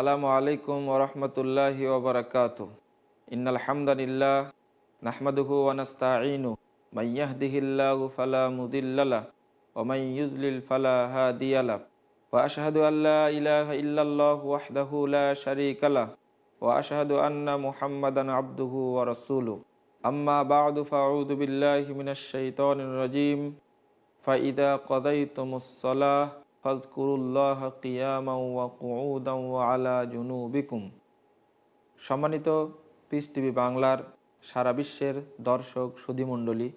সালামু আলাইকুম ওরহমতুল্লাহি ওবরাকাত ইন্নাল হামদানিল্লাহ নাহমাদুহু ওয়ানাস্তাঈনু মাইয়াহদিহিল্লাহু ফালা মুদিল্লালা ওয়া মান ইউযলিল ফালা হাদিয়ালা ওয়া আশহাদু ওয়াহদাহু লা শারীকা লাহ। ওয়া আন্না মুহাম্মাদান আবদুহু ওয়া রাসূলুহু। আম্মা বা'দু ফাআউযু বিল্লাহি মিনাশ শাইতানির রাজীম। ফাইদা কদাইতুমুস সালাহ। আলা সম্মানিত পিস টিভি বাংলার সারা বিশ্বের দর্শক, সুধীমণ্ডলী,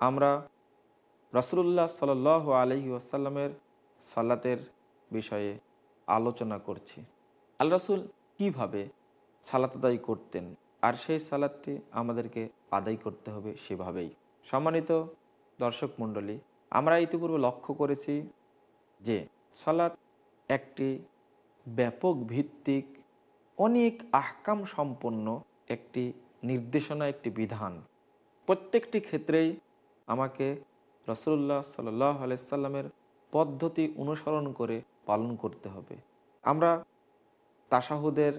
আমরা রসুল্লাহ সাল আলহি আসাল্লামের সালাতের বিষয়ে আলোচনা করছি। আল রসুল কীভাবে সালাত আদায় করতেন আর সেই সালাদটি আমাদেরকে আদায় করতে হবে সেভাবেই। সম্মানিত দর্শক মণ্ডলী, আমরা ইতিপূর্বে লক্ষ্য করেছি যে সালাত একটি ব্যাপক ভিত্তিক, অনেক আহকাম সম্পন্ন একটি নির্দেশনা, একটি বিধান। প্রত্যেকটি ক্ষেত্রেই আমাকে রসুল্লাহ সাল্লাহ আলাইসাল্লামের পদ্ধতি অনুসরণ করে পালন করতে হবে। আমরা তাসাহুদের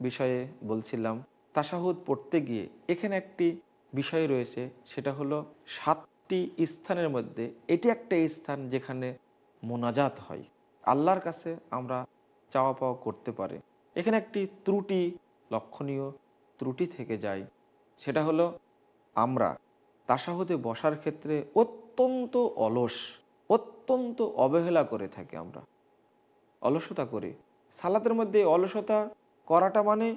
বিষয়ে বলছিলাম তাসাহুদ পড়তে গিয়ে এখানে একটি বিষয় রয়েছে, সেটা হলো সাতটি স্থানের মধ্যে, এটি একটা স্থান যেখানে মোনাজাত হয়। আল্লাহর কাছে আমরা চাওয়া পাওয়া করতে পারে। এখানে একটি ত্রুটি লক্ষণীয় ত্রুটি থেকে যায়। সেটা হলো আমরা তাসাহুদে বসার ক্ষেত্রে অত্যন্ত অলস, অত্যন্ত অবহেলা করে থাকি আমরা। অলসতা করি। সালাতের মধ্যে অলসতা করাটা মানে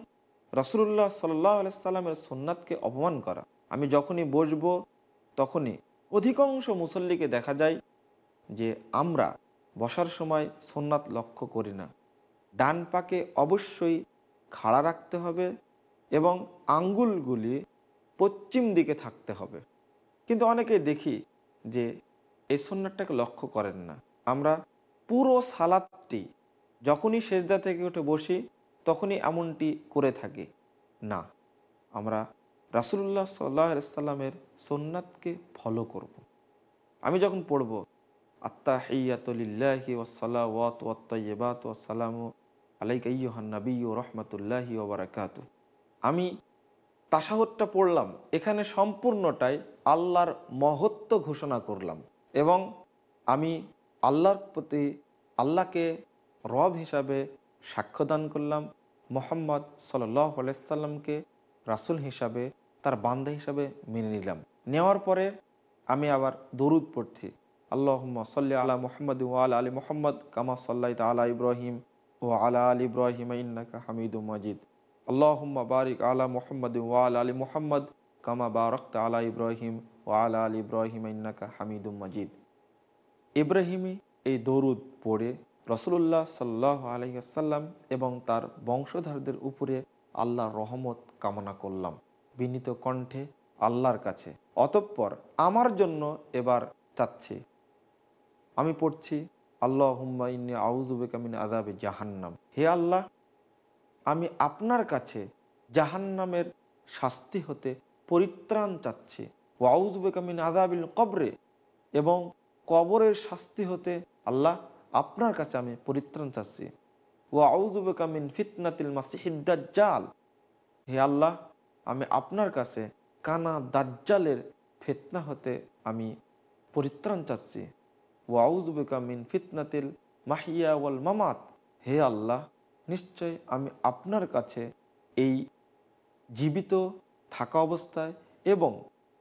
রসুল্লাহ সাল্লাহ আলাইসাল্লামের সোননাথকে অপমান করা। আমি যখনই বসবো, তখনই অধিকাংশ মুসল্লিকে দেখা যায় যে আমরা বসার সময় সোননাথ লক্ষ্য করি না। ডান পাকে অবশ্যই খাড়া রাখতে হবে এবং আঙ্গুলগুলি পশ্চিম দিকে থাকতে হবে। কিন্তু অনেকে দেখি যে এই সন্ন্যাতটাকে লক্ষ্য করেন না। আমরা পুরো সালাদটি যখনই সেজদা থেকে উঠে বসি, তখনই এমনটি করে থাকি, না, আমরা রাসুল্লাহ সাল্লাহ সাল্লামের সোননাথকে ফলো করব। আমি যখন পড়ব আত্মাহিয়াতলিল্লাহি ও ওবরাকাত আমি তাসাহতটা পড়লাম, এখানে সম্পূর্ণটাই আল্লাহর মহত্ব ঘোষণা করলাম এবং আমি আল্লাহর প্রতি আল্লাহকে রব হিসাবে সাক্ষ্যদান করলাম, মোহাম্মদ সাল্লাহ রাসুল হিসাবে, তার বান্ধা হিসাবে মেনে নিলাম। নেওয়ার পরে আমি আবার দরুদ পড়ছি। আল্লাহ সাল্লি আলা মোহাম্মদ ওয়াল আলী মোহাম্মদ কামা সাল্লাই আলা ইব্রাহিম ও আলা আলী ইব্রাহিম ইন্নাকা হামিদু মজিদ। আল্লাহম্মা বারিক আলা মোহাম্মদ ওয়াল আলী মোহাম্মদ কামা বারক্ত আলা ইব্রাহিম ও আলা আলী ইব্রাহিম ইন্নাকা হামিদু মজিদ। ইব্রাহিমী এই দরুদ পড়ে রসুল্লাহ সাল্লাহ আলহিহাসাল্লাম এবং তার বংশধারদের উপরে আল্লাহর রহমত কামনা করলাম। বিনীত কণ্ঠে আল্লাহর কাছে। অতঃপর আমার জন্য এবার চাচ্ছি। আমি পড়ছি আল্লাহ হুম্মা ইন্নি আউজুবেকামিন আদাবে জাহান্নাম। হে আল্লাহ, আমি আপনার কাছে জাহান্নামের শাস্তি হতে পরিত্রাণ চাচ্ছি। ও আউজুবেকামিন আদাবিল কবরে, এবং কবরের শাস্তি হতে আল্লাহ আপনার কাছে আমি পরিত্রাণ চাচ্ছি। ও আউজুবেকামিন ফিতনাতিল মাসিহিদ্দাজ্জাল হে আল্লাহ, আমি আপনার কাছে কানা দাজ্জালের ফেতনা হতে আমি পরিত্রাণ চাচ্ছি। ফিতনাতিল মাহিয়া ওয়াল মামাত। হে আল্লাহ, নিশ্চয় আমি আপনার কাছে এই জীবিত থাকা অবস্থায় এবং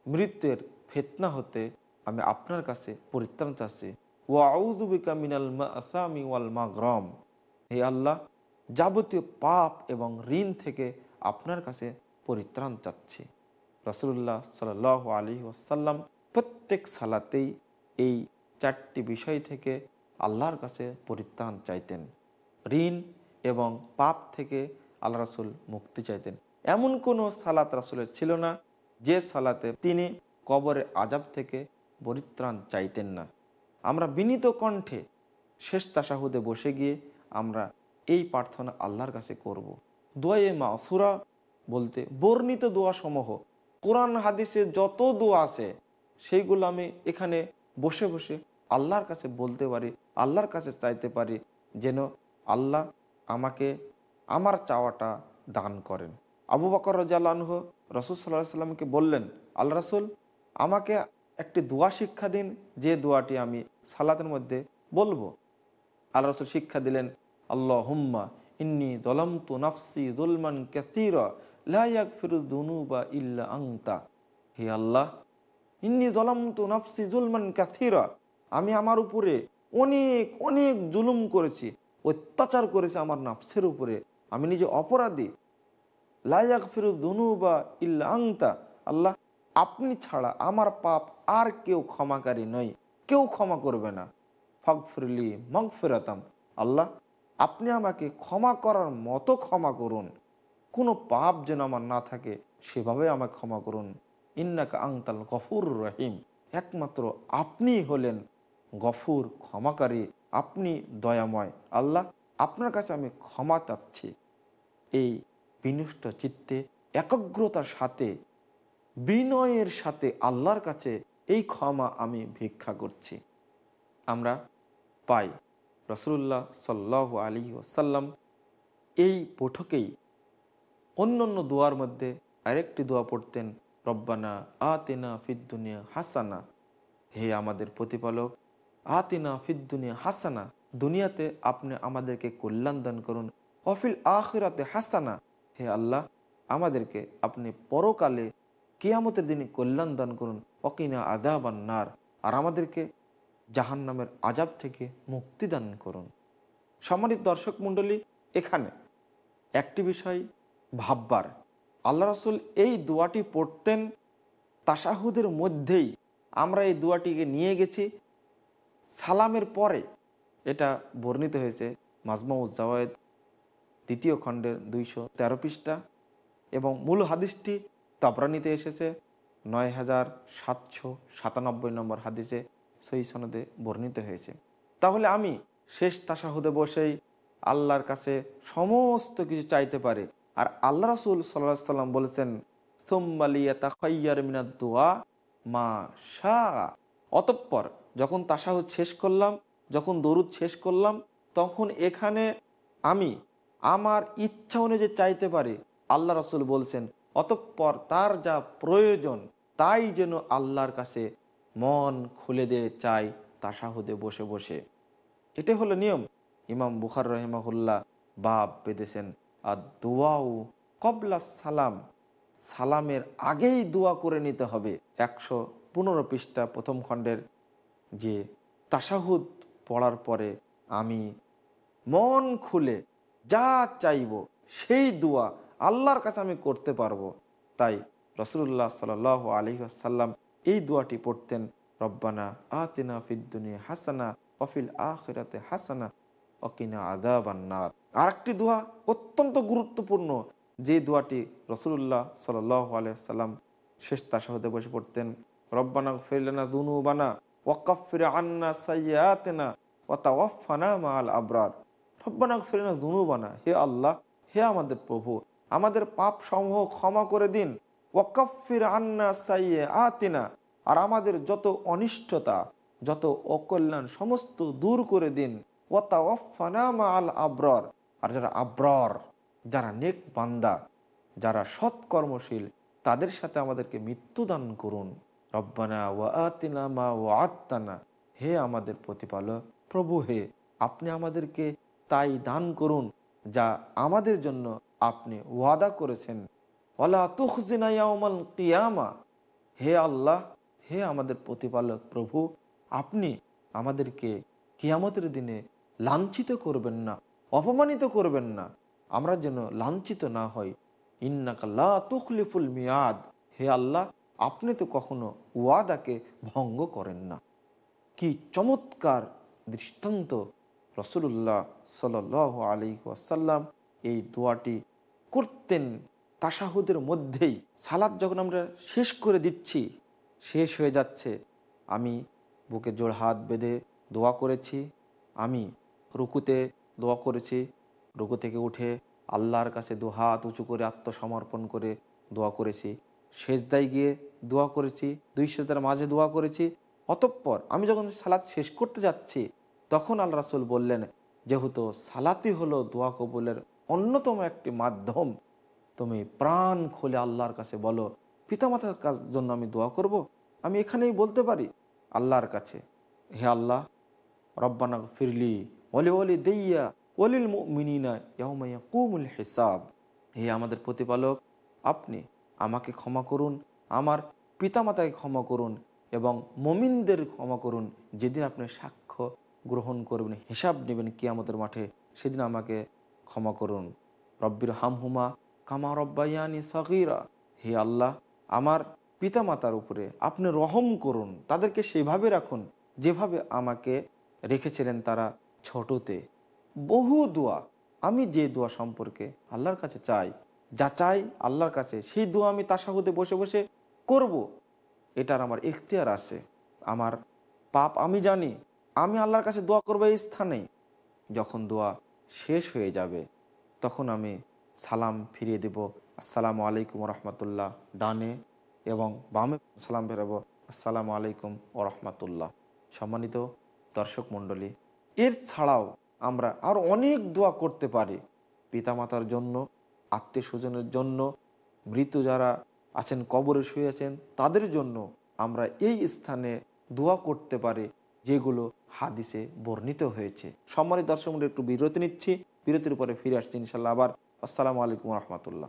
মৃত্যুর ফেতনা হতে আমি আপনার কাছে পরিত্রাণ চাচ্ছি। ওয়াউজুবিকা মিনাল আসামি ওয়াল মা গ্রম হে আল্লাহ, যাবতীয় পাপ এবং ঋণ থেকে আপনার কাছে পরিত্রাণ চাচ্ছি। রসুল্লাহ সাল আলী ওসাল্লাম প্রত্যেক সালাতেই এই চারটি বিষয় থেকে আল্লাহর কাছে পরিত্রাণ চাইতেন। ঋণ এবং পাপ থেকে আল্লাহ রাসুল মুক্তি চাইতেন। এমন কোনো সালাত রাসুলের ছিল না, যে সালাতে তিনি কবরে আজাব থেকে পরিত্রাণ চাইতেন না। আমরা বিনীত কণ্ঠে শেষ তাসাহুদে বসে গিয়ে আমরা এই প্রার্থনা আল্লাহর কাছে করব। দোয়ে মাসুরা বলতে, বর্ণিত দোয়া সমূহ কোরআন হাদিসে যত দোয়া আছে, সেইগুলো আমি এখানে বসে বসে আল্লাহর কাছে বলতে পারি, আল্লাহর কাছে চাইতে পারি যেন আল্লাহ আমাকে আমার চাওয়াটা দান করেন। আবু বকর রাজাহ রসুল সাল্লাহ সাল্লামকে বললেন আল্লাহ রসুল, আমাকে একটি দোয়া শিক্ষা দিন, যে দোয়াটি আমি সালাতের মধ্যে বলব। আল্লাহ রসুল শিক্ষা দিলেন আল্লাহ হুম্মা ইন্নি দলম তু নাফসি দুলমান ক্যাসির লায়াক ফিরুদুনু বা ইল্লা আংতা হে আল্লাহ ইন্নি দলম তু নাফসি জুলমান ক্যাসিরা আমি আমার উপরে অনেক অনেক জুলুম করেছি, অত্যাচার করেছি আমার নাফসের উপরে। আমি নিজে অপরাধী। লায়াক ফিরুদুনু বা ইল্লা আংতা আল্লাহ, আপনি ছাড়া আমার পাপ আর কেউ ক্ষমাকারী নয়, কেউ ক্ষমা করবে না। ফগফিরলি মগ ফেরাতাম আল্লাহ, আপনি আমাকে ক্ষমা করার মতো ক্ষমা করুন। কোনো পাপ যেন আমার না থাকে, সেভাবে আমাকে ক্ষমা করুন। ইন্নাকা আংতাল গফুর রহিম। একমাত্র আপনি হলেন গফুর, ক্ষমাকারী, আপনি দয়াময়। আল্লাহ, আপনার কাছে আমি ক্ষমা চাচ্ছি। এই বিনষ্ট চিত্তে, একাগ্রতার সাথে, বিনয়ের সাথে আল্লাহর কাছে এই ক্ষমা আমি ভিক্ষা করছি। আমরা পাই রসুল্লাহ সাল্লাহ আলী ওসাল্লাম এই বৈঠকেই অন্য অন্য দোয়ার মধ্যে আরেকটি দোয়া পড়তেন রব্বানা আতেনা ফিদ্দুনিয়া হাসানা। হে আমাদের প্রতিপালক, আতিনা ফিদ্দুনিয়া হাসানা। দুনিয়াতে আপনি আমাদেরকে কল্যাণ দান করুন অফিল আখিরাতে হাসানা। হে আল্লাহ, আমাদেরকে আপনি পরকালে কেয়ামতের দিনে কল্যাণ দান করুন অকিনা আদাবান্নার আর আমাদেরকে জাহান নামের আজাব থেকে মুক্তি দান করুন। সম্মানিত দর্শক মণ্ডলী, এখানে একটি বিষয় ভাববার আল্লাহ রসুল এই দোয়াটি পড়তেন তাসাহুদের মধ্যেই। আমরা এই দোয়াটিকে নিয়ে গেছি। সালামের পরে এটা বর্ণিত হয়েছে মাজমাউজ্জাওয়েদ দ্বিতীয় খণ্ডের দুইশো তেরো পৃষ্ঠা এবং মূল হাদিসটি তাবরানিতে এসেছে নয় হাজার সাতশো সাতানব্বই নম্বর হাদিসে সই সনদে বর্ণিত হয়েছে। তাহলে আমি শেষ তাসাহুদে বসেই আল্লাহর কাছে সমস্ত কিছু চাইতে পারে। আর আল্লাহ রাসুল সাল্লাহ সাল্লাম বলেছেন দোয়া মা শাহ অতঃপর যখন তাসাহুদ শেষ করলাম, যখন দরুদ শেষ করলাম, তখন এখানে আমি আমার ইচ্ছা অনুযায়ী চাইতে পারি, আল্লাহ রাসুল বলছেন, অতঃপর তার যা প্রয়োজন তাই যেন আল্লাহর কাছে মন খুলে দিয়ে চাই তাসাহুদে বসে বসে। এটা হলো নিয়ম। ইমাম বুখার রহমাহুল্লাহ বাপ বেঁধেছেন। আর দোয়াও কবলা সালাম, সালামের আগেই দোয়া করে নিতে হবে। একশো পনেরো পৃষ্ঠা প্রথম খণ্ডের যে তাসাহুদ পড়ার পরে আমি মন খুলে যা চাইব সেই দোয়া আল্লাহর কাছে আমি করতে পারব। তাই রসুল্লাহ সাল আলী আসাল্লাম এই দোয়াটি পড়তেন, রব্বানা আতিনা ফিদ্দুনিয়া হাসানা অফিল আখিরাতে হাসানা অকিনা আদাবান্নার আর একটি দোয়া অত্যন্ত গুরুত্বপূর্ণ। যে দোয়াটি রসুল্লাহ সাল আলাইসাল্লাম শেষ তাসাহতে বসে পড়তেন, রব্বানা ফিরলানা দুনুবানা ওয়াকাফির আন্না সাইয়াতেনা ওয়াতাওয়াফানা মাল আবরার। রব্বানা ফিরলানা দুনুবানা হে আল্লাহ, হে আমাদের প্রভু, আমাদের পাপ সমূহ ক্ষমা করে দিন। ওয়াকাফির আন্না সাইয়ে আতিনা আর আমাদের যত অনিষ্টতা, যত অকল্যাণ সমস্ত দূর করে দিন। ওয়াতা ওয়াফানামা আল আবরর। আর যারা আব্রর, যারা নেক বান্দা, যারা সৎকর্মশীল, তাদের সাথে আমাদেরকে মৃত্যুদান করুন। রব্বানা ওয়া আতিনা মা আত্মানা হে আমাদের প্রতিপালক, প্রভু হে, আপনি আমাদেরকে তাই দান করুন যা আমাদের জন্য আপনি ওয়াদা করেছেন। ওলা তুখজিনায়ামাল কিয়ামা। হে আল্লাহ, হে আমাদের প্রতিপালক প্রভু, আপনি আমাদেরকে কিয়ামতের দিনে লাঞ্ছিত করবেন না। অপমানিত করবেন না। আমরা যেন লাঞ্ছিত না হই। ইন্নাকাল্লা তুখলিফুল মিয়াদ। হে আল্লাহ, আপনি তো কখনো ওয়াদাকে ভঙ্গ করেন না। কি চমৎকার দৃষ্টান্ত রসুল্লাহ সাল আলী ওয়াসাল্লাম এই দোয়াটি করতেন। তাসাহুদের মধ্যেই সালাদ যখন আমরা শেষ করে দিচ্ছি, শেষ হয়ে যাচ্ছে, আমি বুকে জোড় হাত বেঁধে দোয়া করেছি। আমি রুকুতে দোয়া করেছি। রুকু থেকে উঠে আল্লাহর কাছে দু হাত উঁচু করে আত্মসমর্পণ করে দোয়া করেছি। শেষদায় গিয়ে দোয়া করেছি, দুই সেদার মাঝে দোয়া করেছি। অতঃপর আমি যখন সালাত শেষ করতে যাচ্ছি, তখন আল্লাহ রাসুল বললেন, যেহেতু সালাতি হলো দোয়া কবুলের অন্যতম একটি মাধ্যম, তুমি প্রাণ খুলে আল্লাহর কাছে বলো, পিতামাতার কাজ জন্য আমি দোয়া করব। আমি এখানেই বলতে পারি আল্লাহর কাছে। হে আল্লাহ, রব্বানা ফিরলি দেইয়া কুমুল হিসাব। হে আমাদের প্রতিপালক, আপনি আমাকে ক্ষমা করুন, আমার পিতামাতাকে ক্ষমা করুন এবং মমিনদের ক্ষমা করুন। যেদিন আপনি সাক্ষ্য গ্রহণ করবেন, হিসাব নেবেন কিয়ামতের মাঠে, সেদিন আমাকে ক্ষমা করুন। রব্বির হামহুমা কামা রব্বাইয়ানি সগিরা। হে আল্লাহ, আমার পিতামাতার উপরে আপনি রহম করুন, তাদেরকে সেভাবে রাখুন, যেভাবে আমাকে রেখেছিলেন তারা ছোটতে বহু দোয়া। আমি যে দোয়া সম্পর্কে আল্লাহর কাছে চাই, যা চাই আল্লাহর কাছে, সেই দোয়া আমি তাসাহুদে বসে বসে করব। এটার আমার এখতিয়ার আছে। আমার পাপ আমি জানি, আমি আল্লাহর কাছে দোয়া করব এই স্থানে যখন দোয়া শেষ হয়ে যাবে, তখন আমি সালাম ফিরিয়ে দেব, আসসালামু আলাইকুম রহমতুল্লাহ ডানে এবং বামে সালাম ফেরাবো, আসসালামু আলাইকুম ও রহমতুল্লাহ সম্মানিত দর্শক মণ্ডলী এর ছাড়াও আমরা আর অনেক দোয়া করতে পারি পিতামাতার জন্য আত্মীয় স্বজনের জন্য, মৃত যারা আছেন, কবরে শুয়ে আছেন, তাদের জন্য আমরা এই স্থানে দোয়া করতে পারি যেগুলো হাদিসে বর্ণিত হয়েছে। সম্মানিত দর্শক একটু বিরতি নিচ্ছি। বিরতির পরে ফিরে আসছি ইনশাল্লাহ আবার। আসসালামু আলাইকুম রহমতুল্লাহ।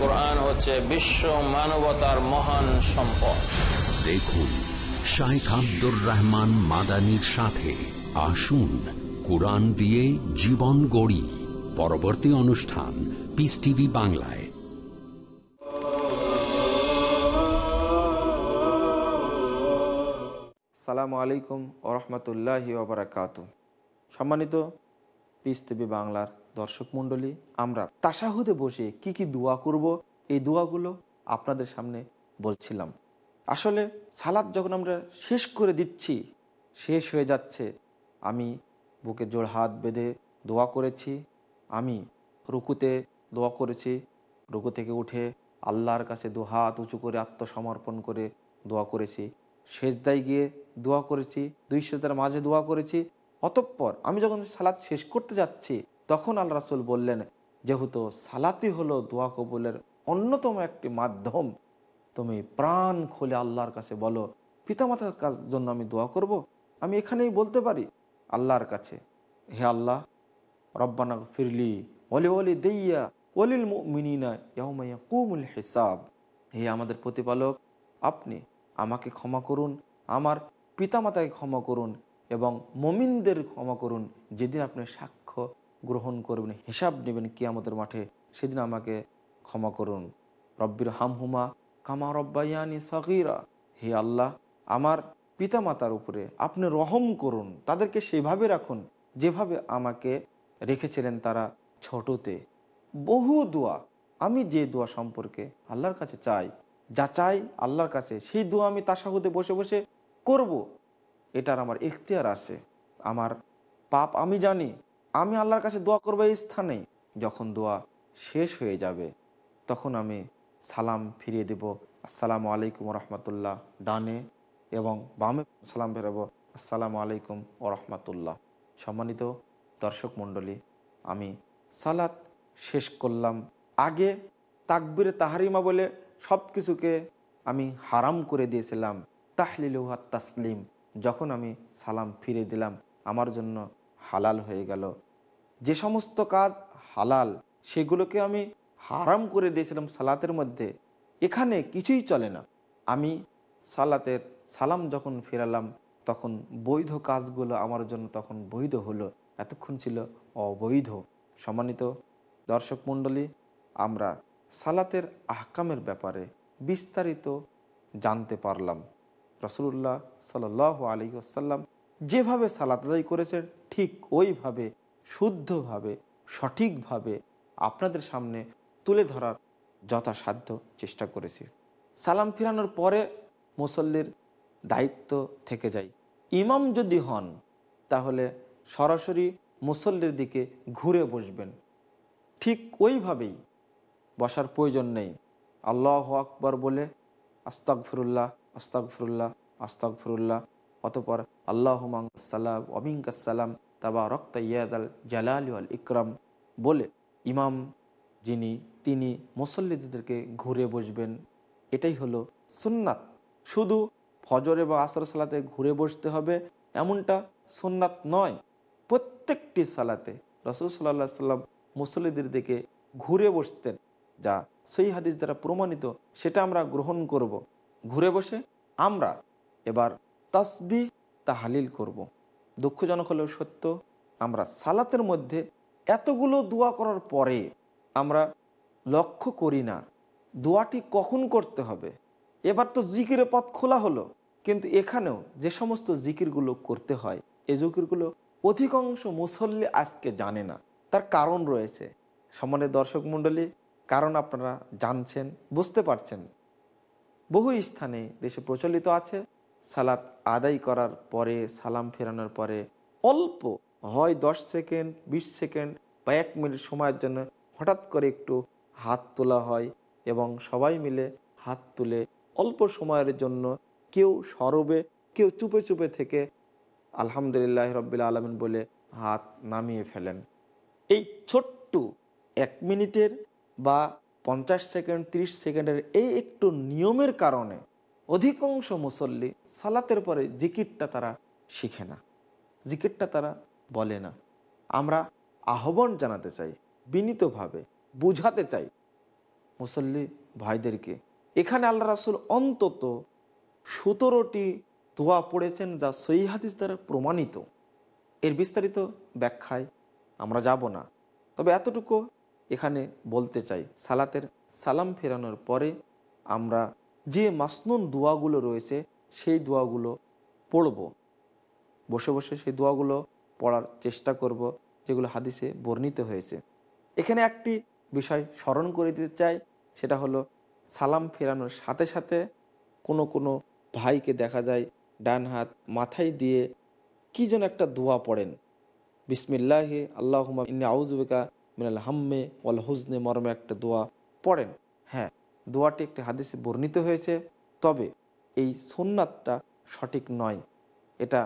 কোরআন হচ্ছে বিশ্ব মানবতার মহান সম্পদ। দেখুন শাইখ আব্দুর রহমান মাদানির সাথে আসুন কোরআন দিয়ে জীবন গড়ি। পরবর্তী অনুষ্ঠান পিস টিভি বাংলায়। সালামু আলাইকুম ওরহমতুল্লাহি ওবরাকাত সম্মানিত পিস টিভি বাংলার দর্শক মণ্ডলী, আমরা তাসাহুদে বসে কি কি দোয়া করব? এই দোয়াগুলো আপনাদের সামনে বলছিলাম। আসলে সালাদ যখন আমরা শেষ করে দিচ্ছি, শেষ হয়ে যাচ্ছে, আমি বুকে জোড় হাত বেঁধে দোয়া করেছি, আমি রুকুতে দোয়া করেছি, রুকু থেকে উঠে আল্লাহর কাছে দু হাত উঁচু করে আত্মসমর্পণ করে দোয়া করেছি, সেজদায় গিয়ে দোয়া করেছি, দুই সেজদার মাঝে দোয়া করেছি, অতঃপর আমি যখন সালাদ শেষ করতে যাচ্ছি তখন আল্লাহ রাসুল বললেন, যেহেতু সালাতি হলো দোয়া কবুলের অন্যতম একটি মাধ্যম, তুমি প্রাণ খুলে আল্লাহর কাছে বলো, পিতামাতার কাজ জন্য আমি দোয়া করব। আমি এখানেই বলতে পারি আল্লাহর কাছে হে আল্লাহ, রব্বানা ফিরলি অলি অলি দেইয়া ওলিল মিনিনা ইয়াউমাইয়া কুমুল হিসাব হে আমাদের প্রতিপালক, আপনি আমাকে ক্ষমা করুন, আমার পিতামাতাকে ক্ষমা করুন এবং মমিনদের ক্ষমা করুন, যেদিন আপনি সাক্ষ্য গ্রহণ করবেন, হিসাব নেবেন কিয়ামতের মাঠে। সেদিন আমাকে ক্ষমা করুন। রব্বির হামহুমা কামা রব্বাইয়ানি সকিরা হে আল্লাহ, আমার পিতামাতার উপরে আপনি রহম করুন, তাদেরকে সেভাবে রাখুন যেভাবে আমাকে রেখেছিলেন তারা ছোটতে। বহু দোয়া, আমি যে দোয়া সম্পর্কে আল্লাহর কাছে চাই, যা চাই আল্লাহর কাছে, সেই দোয়া আমি তাসাহুদে বসে বসে করব। এটার আমার এখতিয়ার আছে। আমার পাপ আমি জানি আমি আল্লাহর কাছে দোয়া করব এই স্থানে। যখন দোয়া শেষ হয়ে যাবে, তখন আমি সালাম ফিরিয়ে দেব। আসসালামু আলাইকুম রহমতুল্লাহ ডানে এবং বামে সালাম ফেরাবো। আসসালামু আলাইকুম ও রহমতুল্লাহ সম্মানিত দর্শক মণ্ডলী, আমি সালাত শেষ করলাম। আগে তাকবিরে তাহারিমা বলে সব কিছুকে আমি হারাম করে দিয়েছিলাম। তাহলিলুহা তাসলিম। যখন আমি সালাম ফিরে দিলাম, আমার জন্য হালাল হয়ে গেল। যে সমস্ত কাজ হালাল, সেগুলোকে আমি হারাম করে দিয়েছিলাম সালাতের মধ্যে, এখানে কিছুই চলে না। আমি সালাতের সালাম যখন ফেরালাম, তখন বৈধ কাজগুলো আমার জন্য তখন বৈধ হলো, এতক্ষণ ছিল অবৈধ। সম্মানিত দর্শক মণ্ডলী, আমরা সালাতের আহকামের ব্যাপারে বিস্তারিত জানতে পারলাম। রসুল্লাহ সাল আলী আসাল্লাম যেভাবে সালাত আদায় করেছেন, ঠিক ওইভাবে, শুদ্ধভাবে, সঠিকভাবে আপনাদের সামনে তুলে ধরার যথাসাধ্য চেষ্টা করেছি। সালাম ফিরানোর পরে মুসল্লির দায়িত্ব থেকে যায় ইমাম যদি হন, তাহলে সরাসরি মুসল্লির দিকে ঘুরে বসবেন। ঠিক ওইভাবেই বসার প্রয়োজন নেই। আল্লাহ আকবর বলে আস্তাক ফিরুল্লাহ আস্তাক ফিরুল্লাহ আস্তাক ফিরুল্লাহ অতপর আল্লাহ সাল্লাম অবিঙ্কাসাল্লাম তাবা রক্ত ইয়াদ আল জালাল আল ইকরাম বলে, ইমাম যিনি, তিনি মুসল্লিদেরকে ঘুরে বসবেন। এটাই হলো সুন্নাত। শুধু ফজরে বা আসর সালাতে ঘুরে বসতে হবে, এমনটা সুন্নাত নয়। প্রত্যেকটি সালাতে রসুল সাল্লাহ সাল্লাম মুসল্লিদের দিকে ঘুরে বসতেন। যা সেই হাদিস দ্বারা প্রমাণিত, সেটা আমরা গ্রহণ করব। ঘুরে বসে আমরা এবার তসবি তাহালিল করব। দুঃখজনক হলেও সত্য, আমরা সালাতের মধ্যে এতগুলো দোয়া করার পরে আমরা লক্ষ্য করি না, দোয়াটি কখন করতে হবে। এবার তো জিকিরের পথ খোলা হলো, কিন্তু এখানেও যে সমস্ত জিকিরগুলো করতে হয় এই জিকিরগুলো অধিকাংশ মুসল্লি আজকে জানে না। তার কারণ রয়েছে। সম্মানের দর্শক মণ্ডলী, কারণ আপনারা জানছেন, বুঝতে পারছেন। বহু স্থানে দেশে প্রচলিত আছে সালাত আদায় করার পরে, সালাম ফেরানোর পরে অল্প হয় দশ সেকেন্ড, বিশ সেকেন্ড বা এক মিনিট সময়ের জন্য হঠাৎ করে একটু হাত তোলা হয় এবং সবাই মিলে হাত তুলে অল্প সময়ের জন্য কেউ সরবে, কেউ চুপে চুপে থেকে আলহামদুলিল্লাহ রব্বিল আলমিন বলে হাত নামিয়ে ফেলেন। এই ছোট্ট এক মিনিটের বা পঞ্চাশ সেকেন্ড ৩০ সেকেন্ডের এই একটু নিয়মের কারণে অধিকাংশ মুসল্লি সালাতের পরে জিকিরটা তারা শিখে না। জিকিরটা তারা বলে না। আমরা আহ্বান জানাতে চাই, বিনীতভাবে বুঝাতে চাই মুসল্লি ভাইদেরকে, এখানে আল্লাহ রাসুল অন্তত সতেরোটি দোয়া পড়েছেন যা সই হাদিস দ্বারা প্রমাণিত। এর বিস্তারিত ব্যাখ্যায় আমরা যাব না। তবে এতটুকু এখানে বলতে চাই, সালাতের সালাম ফেরানোর পরে আমরা যে মাসনুন দোয়াগুলো রয়েছে, সেই দোয়াগুলো পড়ব। বসে বসে সেই দোয়াগুলো পড়ার চেষ্টা করব, যেগুলো হাদিসে বর্ণিত হয়েছে। এখানে একটি বিষয় স্মরণ করে দিতে চাই, সেটা হলো সালাম ফেরানোর সাথে সাথে কোনো কোনো ভাইকে দেখা যায় ডান হাত মাথায় দিয়ে কি যেন একটা দোয়া পড়েন। বিসমিল্লাহে আল্লাহ ইন্নি আউজুবিকা মিনাল হাম্মে ওয়াল হুজনে মর্মে একটা দোয়া পড়েন। হ্যাঁ দোয়াটি একটি হাদিসে বর্ণিত হয়েছে, তবে এই সোননাথটা সঠিক নয়। এটা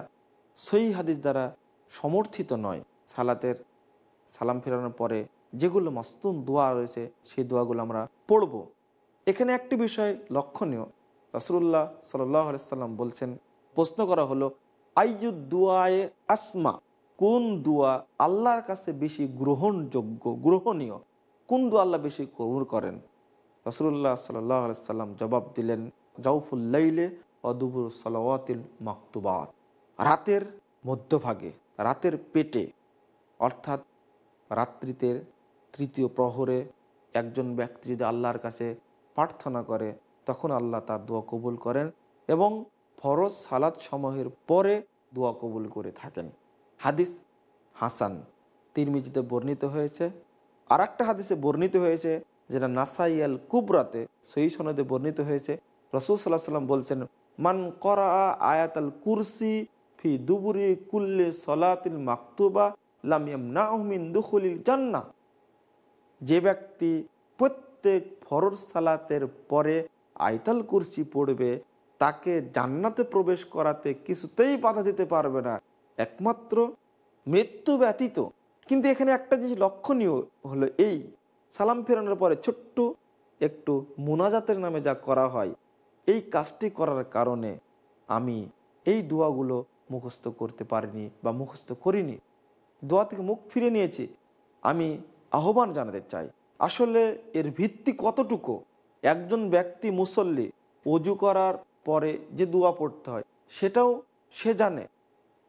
সই হাদিস দ্বারা সমর্থিত নয়। সালাতের সালাম ফেরানোর পরে যেগুলো মাস্তুন দোয়া রয়েছে, সেই দোয়াগুলো আমরা পড়ব। এখানে একটি বিষয় লক্ষণীয়। রসুল্লাহ সাল্লাম বলছেন, প্রশ্ন করা হলো আইয়ুদ দুয়ায়ে আসমা? কোন দোয়া আল্লাহর কাছে বেশি গ্রহণযোগ্য, গ্রহণীয়? কোন দোয়া আল্লাহ বেশি কবুল করেন? রসুল্লাহ সাল্লাম জবাব দিলেন জাউফুল্লাইলে অদুবুর সালাওয়াতিল মাকতুবাত। রাতের মধ্যভাগে, রাতের পেটে, অর্থাৎ রাত্রিতে তৃতীয় প্রহরে একজন ব্যক্তি যদি আল্লাহর কাছে প্রার্থনা করে, তখন আল্লাহ তার দোয়া কবুল করেন এবং ফরজ সালাদ সমূহের পরে দোয়া কবুল করে থাকেন। হাদিস হাসান তিরমিজিতে বর্ণিত হয়েছে। আর একটা হাদিসে বর্ণিত হয়েছে যেটা নাসাইয়াল কুবরাতে সহি সনদে বর্ণিত হয়েছে। রসুল সাল্লাহ সাল্লাম বলছেন, মান করা আয়াতাল কুরসি ফি দুবুরি কুল্লে সলাতিল মাকতুবা লামিয়াম নাহমিন দুখলিল জান্না যে ব্যক্তি প্রত্যেক ফরজ সালাতের পরে আয়তাল কুরসি পড়বে, তাকে জান্নাতে প্রবেশ করাতে কিছুতেই বাধা দিতে পারবে না। একমাত্র মৃত্যু ব্যতীত। কিন্তু এখানে একটা জিনিস লক্ষণীয় হলো এই সালাম ফেরানোর পরে ছোট্ট একটু মোনাজাতের নামে যা করা হয়, এই কাজটি করার কারণে আমি এই দোয়াগুলো মুখস্থ করতে পারিনি বা মুখস্থ করিনি। দোয়া থেকে মুখ ফিরে নিয়েছি। আমি আহ্বান জানাতে চাই। আসলে এর ভিত্তি কতটুকু? একজন ব্যক্তি মুসল্লি অজু করার পরে যে দোয়া পড়তে হয়, সেটাও সে জানে।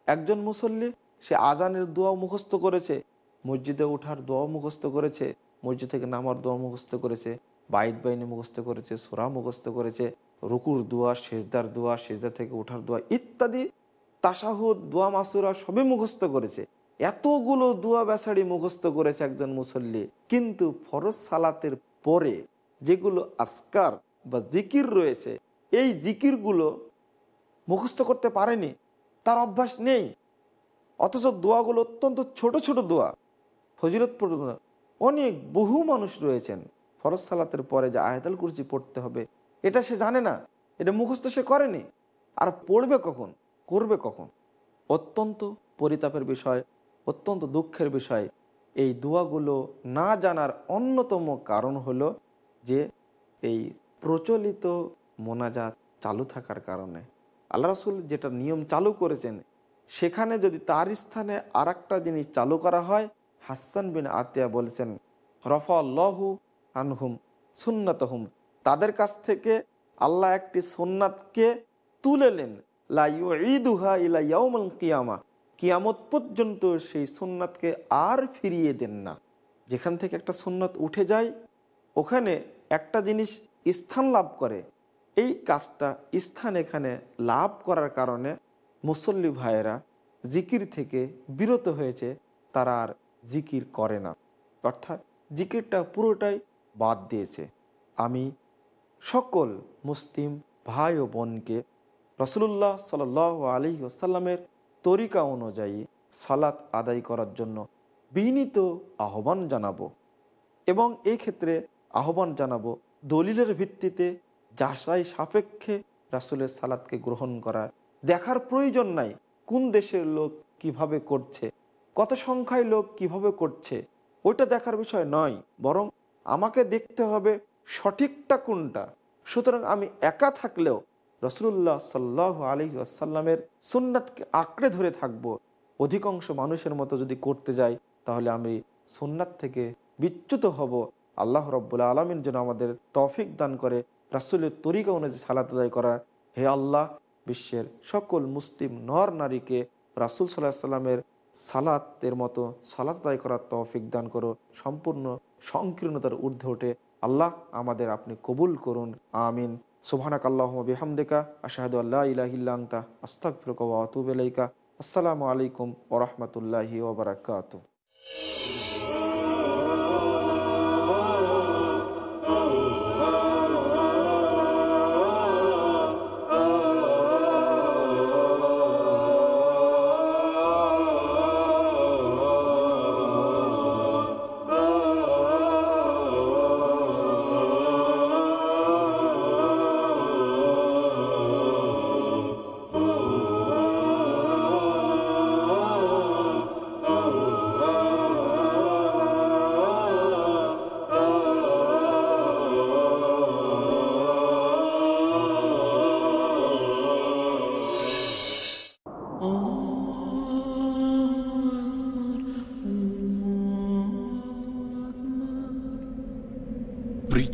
একজন মুসল্লি, সে আজানের দোয়া মুখস্থ করেছে, মসজিদে ওঠার দোয়া মুখস্থ করেছে মসজিদ থেকে নামার দোয়া মুখস্থ করেছে বাইদ বাইনে মুখস্থ করেছে, সোরা মুখস্থ করেছে, রুকুর দোয়া, সেজদার দোয়া, সেজদা থেকে ওঠার দোয়া ইত্যাদি তাসাহুদ দোয়া মাসুরা সবই মুখস্থ করেছে। এতগুলো দোয়া বেসাড়ি মুখস্থ করেছে একজন মুসল্লি। কিন্তু ফরজ সালাতের পরে যেগুলো আসকার বা জিকির রয়েছে, এই জিকিরগুলো মুখস্থ করতে পারেনি। তার অভ্যাস নেই। অথচ দোয়াগুলো অত্যন্ত ছোট ছোট দোয়া। ফজিলতপূর্ণ অনেক বহু মানুষ রয়েছেন। ফরজ সালাতের পরে যে আয়তাল কুরসি পড়তে হবে, এটা সে জানে না। এটা মুখস্থ সে করেনি। আর পড়বে কখন? করবে কখন? অত্যন্ত পরিতাপের বিষয়, অত্যন্ত দুঃখের বিষয়। এই দোয়াগুলো না জানার অন্যতম কারণ হলো যে এই প্রচলিত মোনাজাত চালু থাকার কারণে। আল্লাহ রাসুল যেটা নিয়ম চালু করেছেন, সেখানে যদি তার স্থানে আর জিনিস চালু করা হয় হাসান বিন আতিয়া বলছেন রফা আল্লাহু আনহুম সুন্নাতহুম। তাদের কাছ থেকে আল্লাহ একটি সোননাথকে তুলেলেন লাইদুহা ইলা কিয়ামা। কিয়ামত পর্যন্ত সেই সোননাথকে আর ফিরিয়ে দেন না। যেখান থেকে একটা সোননাথ উঠে যায়, ওখানে একটা জিনিস স্থান লাভ করে। এই কাজটা স্থান এখানে লাভ করার কারণে মুসল্লি ভাইয়েরা জিকির থেকে বিরত হয়েছে। তারা আর জিকির করে না। অর্থাৎ জিকিরটা পুরোটাই বাদ দিয়েছে। আমি সকল মুসলিম ভাই ও বোনকে রসুল্লাহ সাল আলী আসাল্লামের তরিকা অনুযায়ী সালাত আদায় করার জন্য বিনীত আহ্বান জানাব এবং এই ক্ষেত্রে আহ্বান জানাব দলিলের ভিত্তিতে যাচাই সাপেক্ষে রাসুলের সালাদকে গ্রহণ করার। দেখার প্রয়োজন নাই, কোন দেশের লোক কীভাবে করছে কত সংখ্যায় লোক কীভাবে করছে, ওইটা দেখার বিষয় নয়, বরং আমাকে দেখতে হবে সঠিকটা কোনটা। সুতরাং আমি একা থাকলেও রসুল্লাহ সাল্লাহ আলী আসাল্লামের সুন্নাতকে আঁকড়ে ধরে থাকব। অধিকাংশ মানুষের মতো যদি করতে যাই, তাহলে আমি সুন্নাত থেকে বিচ্যুত হব। আল্লাহ রব্বুল্লা আলমিন যেন আমাদের তফিক দান করে, রাসুলের তরিকা অনুযায়ী সালাত আদায় করার। হে আল্লাহ, বিশ্বের সকল মুসলিম নর নারীকে রাসুল সাল্লাহ সাল্লামের সালাতের মতো সালাত আদায় করার তৌফিক দান করো। সম্পূর্ণ সংকীর্ণতার ঊর্ধ্বে ওঠে আল্লাহ আমাদের আপনি কবুল করুন। আমিন। সুবহানাক আল্লাহ বিহামদিকা, আশাহাদু আল্লাহ ইলাহিল্লাংতা আস্তাক ফিরকা ওয়াতুব আলাইকা আসসালামু আলাইকুম ওরহমতুল্লাহি ওবরাকাতু